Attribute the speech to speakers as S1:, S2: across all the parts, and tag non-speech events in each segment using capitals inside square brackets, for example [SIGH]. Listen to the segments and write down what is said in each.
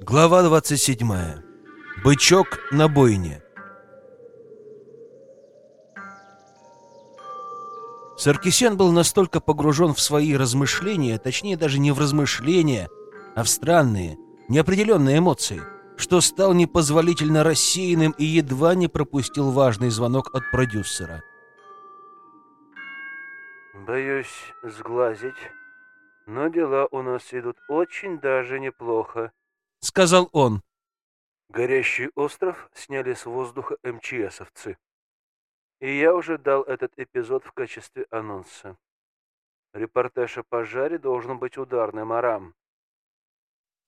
S1: Глава 27. Бычок на бойне. Саркисян был настолько погружен в свои размышления, точнее даже не в размышления, а в странные, неопределенные эмоции, что стал непозволительно рассеянным и едва не пропустил важный звонок от продюсера.
S2: «Боюсь сглазить, но дела у нас идут очень даже неплохо», —
S1: сказал он.
S2: «Горящий остров сняли с воздуха МЧСовцы. И я уже дал этот эпизод в качестве анонса. Репортаж о пожаре должен быть ударным, Арам».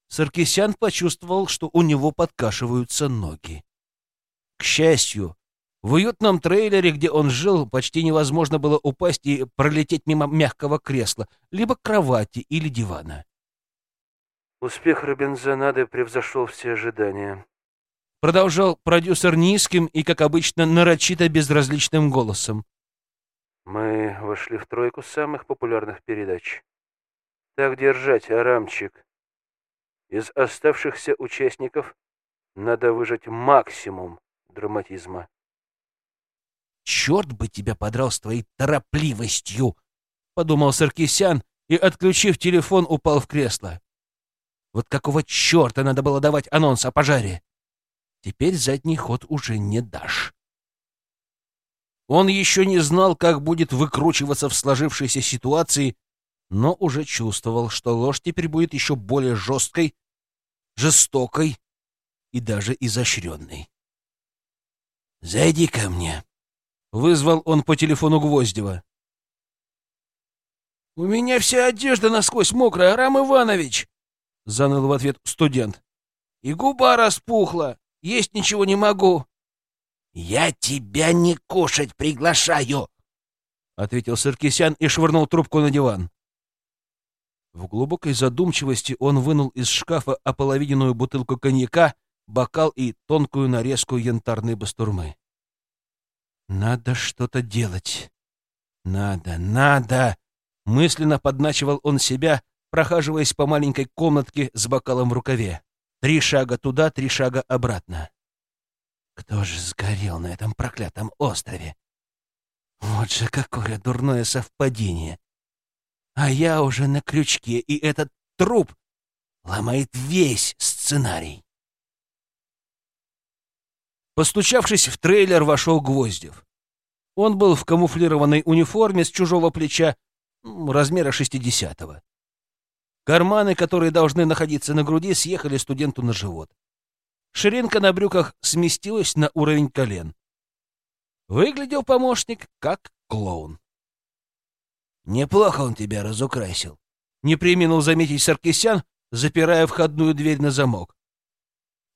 S1: Саркисян почувствовал, что у него подкашиваются ноги. К счастью, в уютном трейлере, где он жил, почти невозможно было упасть и пролететь мимо мягкого кресла, либо кровати или дивана.
S2: Успех Робинзонады превзошел все ожидания.
S1: Продолжал продюсер низким и, как обычно, нарочито безразличным голосом.
S2: Мы вошли в тройку самых популярных передач. Так держать, Арамчик. Из оставшихся участников надо выжать максимум драматизма.
S1: «Черт бы тебя подрал с твоей торопливостью!» — подумал Саркисян и, отключив телефон, упал в кресло. Вот какого черта надо было давать анонс о пожаре? Теперь задний ход уже не дашь. Он еще не знал, как будет выкручиваться в сложившейся ситуации, но уже чувствовал, что ложь теперь будет еще более жесткой, жестокой и даже изощренной. «Зайди ко мне», — вызвал он по телефону Гвоздева. «У меня вся одежда насквозь мокрая, Арам Иванович!» — заныл в ответ студент. «И губа распухла. Есть ничего не могу». «Я тебя не кушать приглашаю!» — ответил Саркисян и швырнул трубку на диван. В глубокой задумчивости он вынул из шкафа ополовиненную бутылку коньяка, бокал и тонкую нарезку янтарной бастурмы. «Надо что-то делать. Надо, надо!» Мысленно подначивал он себя, прохаживаясь по маленькой комнатке с бокалом в рукаве. Три шага туда, три шага обратно. Кто же сгорел на этом проклятом острове? Вот же какое дурное совпадение. А я уже на крючке, и этот труп ломает весь сценарий. Постучавшись в трейлер, вошел Гвоздев. Он был в камуфлированной униформе с чужого плеча, размера шестидесятого. Карманы, которые должны находиться на груди, съехали студенту на живот. Ширинка на брюках сместилась на уровень колен. Выглядел помощник как клоун. «Неплохо он тебя разукрасил», — не применил заметить Саркисян, запирая входную дверь на замок.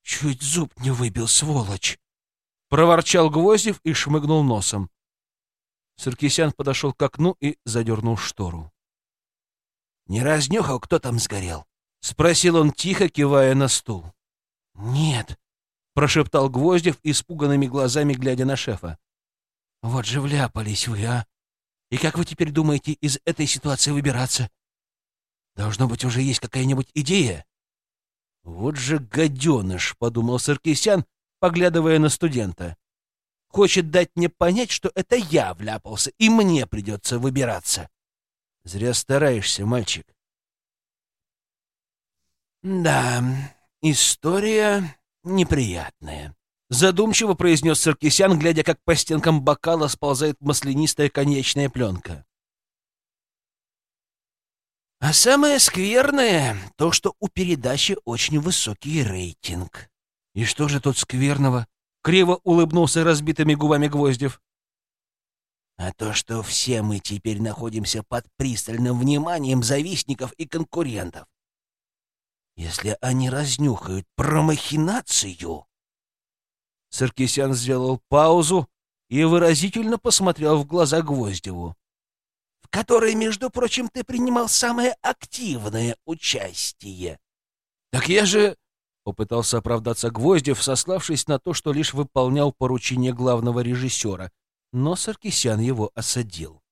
S1: «Чуть зуб не выбил, сволочь!» — проворчал Гвоздев и шмыгнул носом. Саркисян подошел к окну и задернул штору. «Не разнюхал, кто там сгорел?» — спросил он тихо, кивая на стул. «Нет», — прошептал Гвоздев, испуганными глазами глядя на шефа. «Вот же вляпались вы, а! И как вы теперь думаете из этой ситуации выбираться? Должно быть, уже есть какая-нибудь идея?» «Вот же гаденыш!» — подумал Саркисян, поглядывая на студента. «Хочет дать мне понять, что это я вляпался, и мне придется выбираться». Зря стараешься, мальчик. Да, история неприятная. Задумчиво произнес Саркисян, глядя, как по стенкам бокала сползает маслянистая конечная пленка. А самое скверное — то, что у передачи очень высокий рейтинг. И что же тут скверного? Криво улыбнулся разбитыми губами Гвоздев. А то, что все мы теперь находимся под пристальным вниманием завистников и конкурентов. Если они разнюхают про махинацию... Саркисян сделал паузу и выразительно посмотрел в глаза Гвоздеву, в которой, между прочим, ты принимал самое активное участие. — Так я же... — Попытался оправдаться Гвоздев, сославшись на то, что лишь выполнял поручение главного режиссера, но Саркисян его осадил.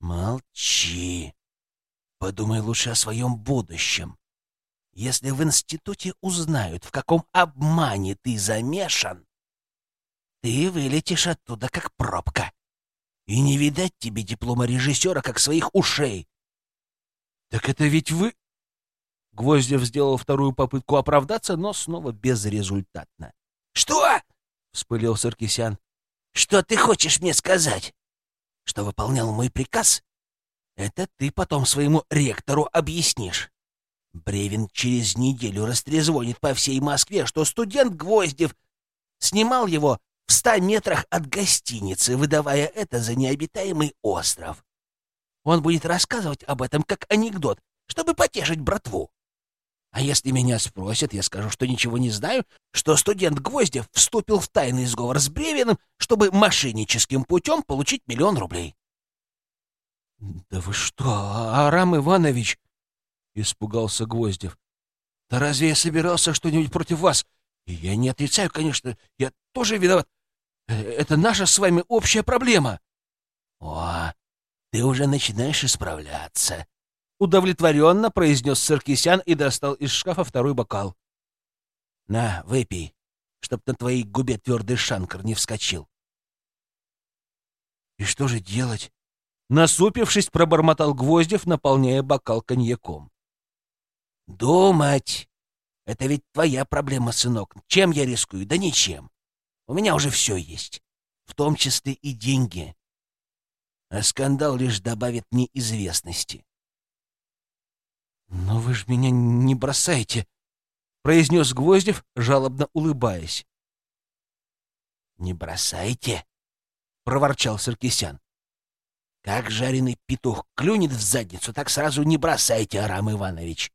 S3: «Молчи. Подумай лучше о своем будущем. Если в институте узнают, в каком обмане ты замешан, ты вылетишь оттуда как пробка. И не видать тебе диплома режиссера, как своих ушей.
S1: «Так это ведь вы...» Гвоздев сделал вторую попытку оправдаться, но снова безрезультатно.
S3: «Что?»
S1: — вспылил Саркисян.
S3: «Что ты хочешь мне сказать? Что выполнял мой приказ? Это ты потом своему ректору объяснишь. Бревин через неделю растрезвонит по всей Москве, что студент Гвоздев снимал его в ста метрах от гостиницы, выдавая это за необитаемый остров. Он будет рассказывать об этом как анекдот, чтобы потешить братву. А если меня спросят, я скажу, что ничего не знаю, что студент Гвоздев вступил в тайный сговор с Бревиным, чтобы мошенническим путем получить миллион рублей.
S1: — Да вы что, Арам Иванович? — испугался Гвоздев. — Да разве я собирался что-нибудь против вас? Я не отрицаю, конечно, я тоже виноват. Э, это наша с вами общая проблема.
S3: — О, ты уже начинаешь исправляться, —
S1: удовлетворенно произнес Саркисян и достал из шкафа второй бокал.
S3: — На, выпей, чтоб на твоей губе твердый шанкар не вскочил.
S1: — И что же делать? Насупившись, пробормотал Гвоздев, наполняя бокал коньяком.
S3: «Думать! Это ведь твоя проблема, сынок. Чем я рискую? Да ничем. У меня уже все есть, в том числе и деньги. А скандал лишь добавит неизвестности».
S1: «Но вы же меня не бросаете», — произнес Гвоздев, жалобно улыбаясь.
S3: «Не бросайте», — проворчал Саркисян. «Как жареный петух клюнет в задницу, так сразу не бросайте, Арам Иванович.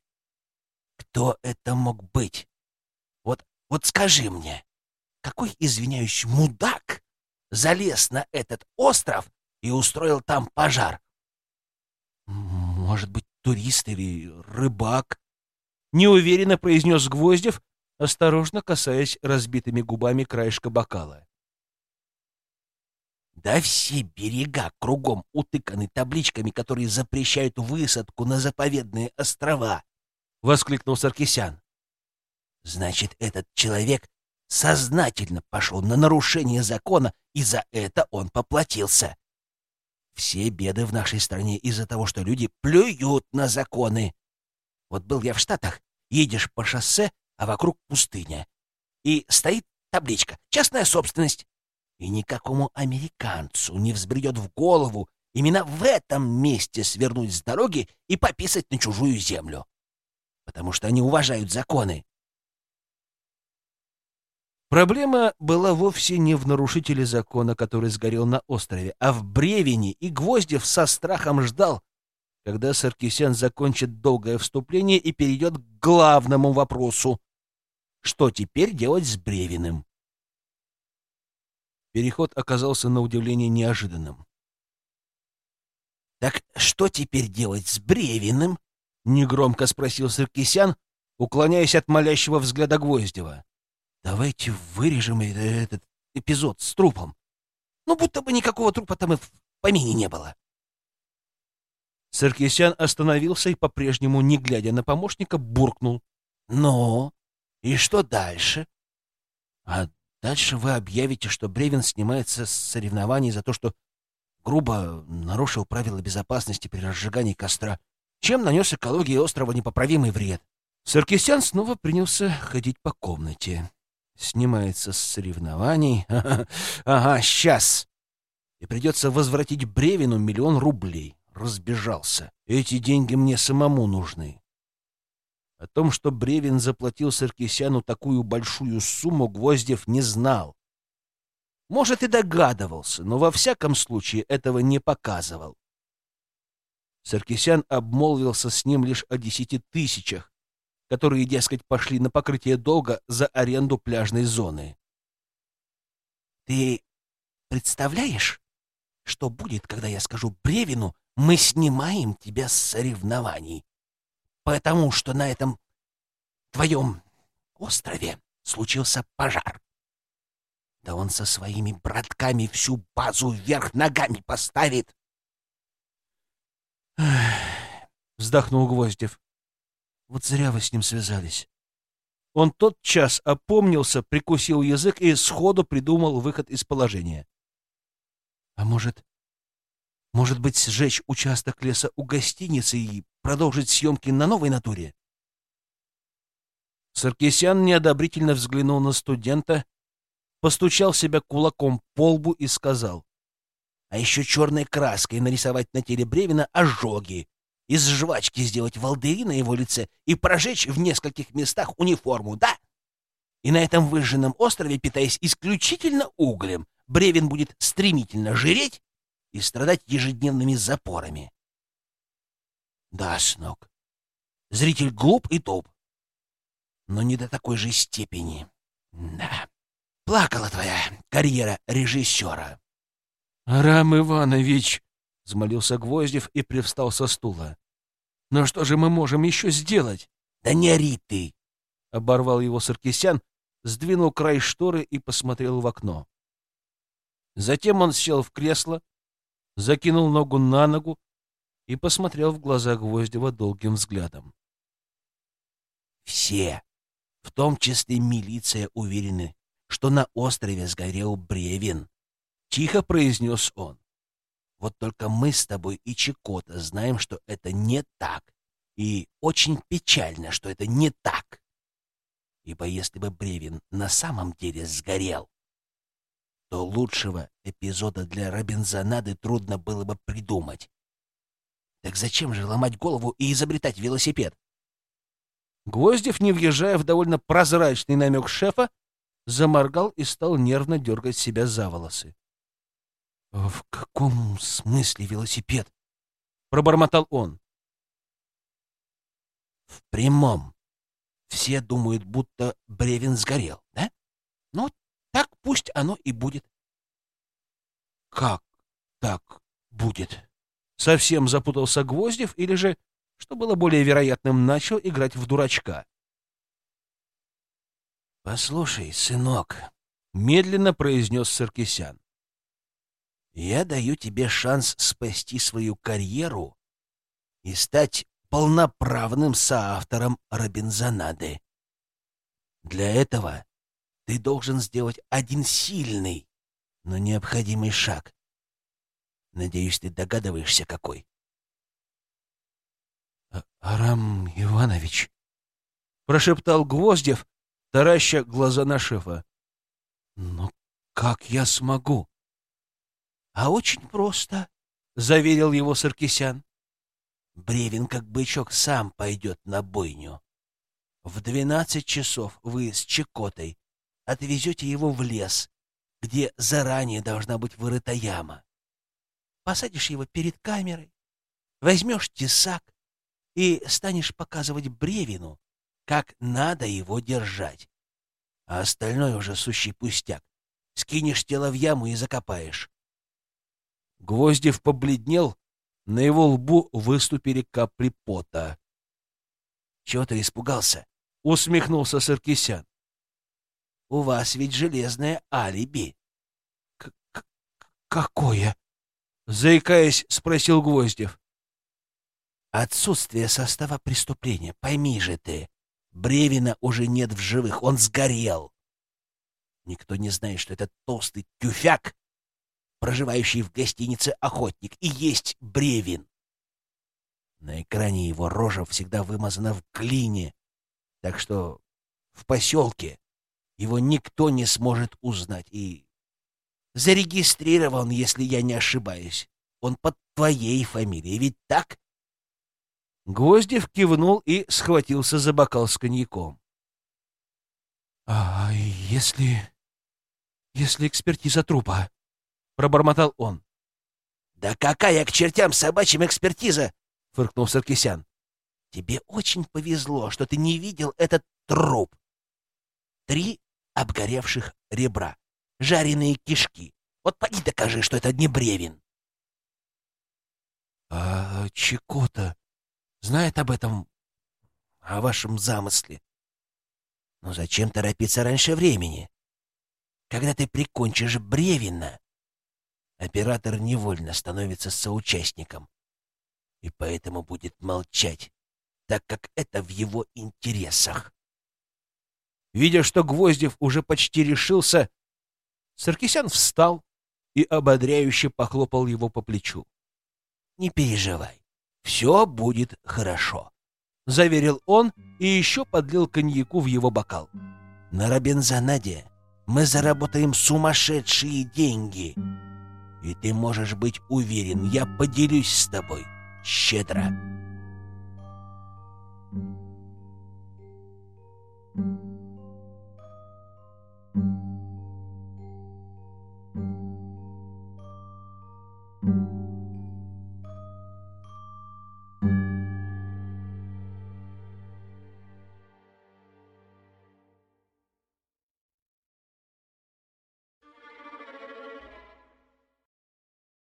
S3: Кто это мог быть? Вот, вот скажи мне, какой, извиняюсь, мудак залез на этот остров и устроил там пожар?
S1: Может быть, турист или рыбак? Неуверенно произнес Гвоздев, осторожно касаясь разбитыми губами краешка бокала.
S3: Да все берега кругом утыканы табличками, которые запрещают высадку на заповедные острова. — воскликнул Саркисян. «Значит, этот человек сознательно пошел на нарушение закона, и за это он поплатился. Все беды в нашей стране из-за того, что люди плюют на законы. Вот был я в Штатах, едешь по шоссе, а вокруг пустыня. И стоит табличка «Частная собственность». И никакому американцу не взбредет в голову именно в этом месте свернуть с дороги и пописать на чужую землю потому что они уважают законы.
S1: Проблема была вовсе не в нарушителе закона, который сгорел на острове, а в Бревине, и Гвоздев со страхом ждал, когда Саркисян закончит долгое вступление и перейдет к главному вопросу. Что теперь делать с Бревиным? Переход оказался на удивление неожиданным.
S3: «Так что теперь делать с Бревиным?»
S1: Негромко спросил Саркисян, уклоняясь от молящего взгляда Гвоздева.
S3: «Давайте вырежем этот эпизод с трупом. Ну, будто бы никакого трупа там и в помине не было».
S1: Саркисян остановился и, по-прежнему, не глядя на помощника, буркнул.
S3: «Ну, и что дальше?»
S1: «А дальше вы объявите, что Бревин снимается с соревнований за то, что грубо нарушил правила безопасности при разжигании костра чем нанес экологии острова непоправимый вред. Саркисян снова принялся ходить по комнате. Снимается с соревнований. [LAUGHS] Ага, сейчас. И придется возвратить Бревину миллион рублей. Разбежался. Эти деньги мне самому нужны. О том, что Бревин заплатил Саркисяну такую большую сумму, Гвоздев не знал. Может, и догадывался, но во всяком случае этого не показывал. Саркисян обмолвился с ним лишь о десяти тысячах, которые, дескать, пошли на покрытие долга за аренду пляжной зоны.
S3: «Ты представляешь, что будет, когда я скажу Бревину, мы снимаем тебя с соревнований? Потому что на этом твоем острове случился пожар. Да он со своими братками всю базу вверх ногами поставит.
S1: Вздохнул Гвоздев. Вот зря вы с ним связались. Он тот час опомнился, прикусил язык и сходу придумал выход из положения. А может, может быть, сжечь участок леса у гостиницы и продолжить съемки на новой натуре? Саркисян неодобрительно взглянул на студента, постучал себя кулаком по лбу и сказал. А еще черной краской нарисовать на теле Бревина ожоги, из жвачки сделать волдыри на его лице и прожечь в нескольких местах униформу, да? И на этом выжженном острове, питаясь исключительно углем, Бревин будет стремительно жиреть и страдать ежедневными запорами. Да, Снок, зритель глуп и топ, но не до такой же степени. Да, плакала твоя карьера режиссера. — Арам Иванович, — взмолился Гвоздев и привстал со стула. — Но что же мы можем еще сделать?
S3: — Да не ори ты!
S1: — оборвал его Саркисян, сдвинул край шторы и посмотрел в окно. Затем он сел в кресло, закинул ногу на ногу и посмотрел в глаза Гвоздева долгим взглядом.
S3: «Все, в том числе милиция, уверены, что на острове сгорел Бревин», — тихо произнес он. «Вот только мы с тобой и Чекота знаем, что это не так, и очень печально, что это не так. Ибо если бы Бревин на самом деле сгорел, то лучшего эпизода для Робинзонады трудно было бы придумать. Так зачем же ломать голову и изобретать велосипед?
S1: Гвоздев, не въезжая в довольно прозрачный намек шефа, заморгал и стал нервно дергать себя за волосы. — В каком смысле велосипед? — пробормотал он.
S3: — В прямом. Все думают, будто Бревин сгорел, да? Ну, так пусть оно и будет.
S1: Как так будет? Совсем запутался Гвоздев или же, что было более вероятным, начал играть в дурачка?
S3: Послушай, сынок,
S1: медленно произнес Саркисян.
S3: Я даю тебе шанс спасти свою карьеру и стать полноправным соавтором Робинзонады. Для этого ты должен сделать один сильный, но необходимый шаг. Надеюсь, ты догадываешься, какой.
S1: А, — Арам Иванович, — прошептал Гвоздев, тараща глаза на шефа. — Но как я смогу?
S3: — А очень просто, — заверил его Саркисян. Бревин, как бычок, сам пойдет на бойню. В двенадцать часов вы с Чекотой отвезете его в лес, где заранее должна быть вырыта яма. Посадишь его перед камерой, возьмешь тесак и станешь показывать Бревину, как надо его держать. А остальное уже сущий пустяк. Скинешь тело в яму и закопаешь.
S1: Гвоздев побледнел, на его лбу выступили капли пота.
S3: — Чего ты испугался?
S1: — усмехнулся Саркисян.
S3: У вас ведь железное алиби.
S1: К -к Какое? Заикаясь, спросил Гвоздев.
S3: Отсутствие состава преступления, пойми же ты. Бревина уже нет в живых, он сгорел. Никто не знает, что этот толстый тюфяк, проживающий в гостинице охотник, и есть Бревин. На экране его рожа всегда вымазана в глине, так что в поселке его никто не сможет узнать. И зарегистрирован, если я не ошибаюсь. Он под твоей фамилией, ведь так?
S1: Гвоздев кивнул и схватился за бокал с коньяком. — А если... если экспертиза трупа? — пробормотал он.
S3: — Да какая к чертям собачьим экспертиза? — фыркнул Саркисян. — Тебе очень повезло, что ты не видел этот труп. Три обгоревших ребра, жареные кишки. Вот поди докажи, что это не бревен.
S1: — А Чекота знает об этом, о вашем замысле?
S3: Но зачем торопиться раньше времени? Когда ты прикончишь Бревина, оператор невольно становится соучастником и поэтому будет молчать, так как это в его интересах.
S1: Видя, что Гвоздев уже почти решился, Саркисян встал и ободряюще похлопал его по плечу.
S3: «Не переживай, все будет хорошо», —
S1: заверил он и еще подлил коньяку в его бокал.
S3: «На Робинзонаде мы заработаем сумасшедшие деньги, и ты можешь быть уверен, я поделюсь с тобой щедро».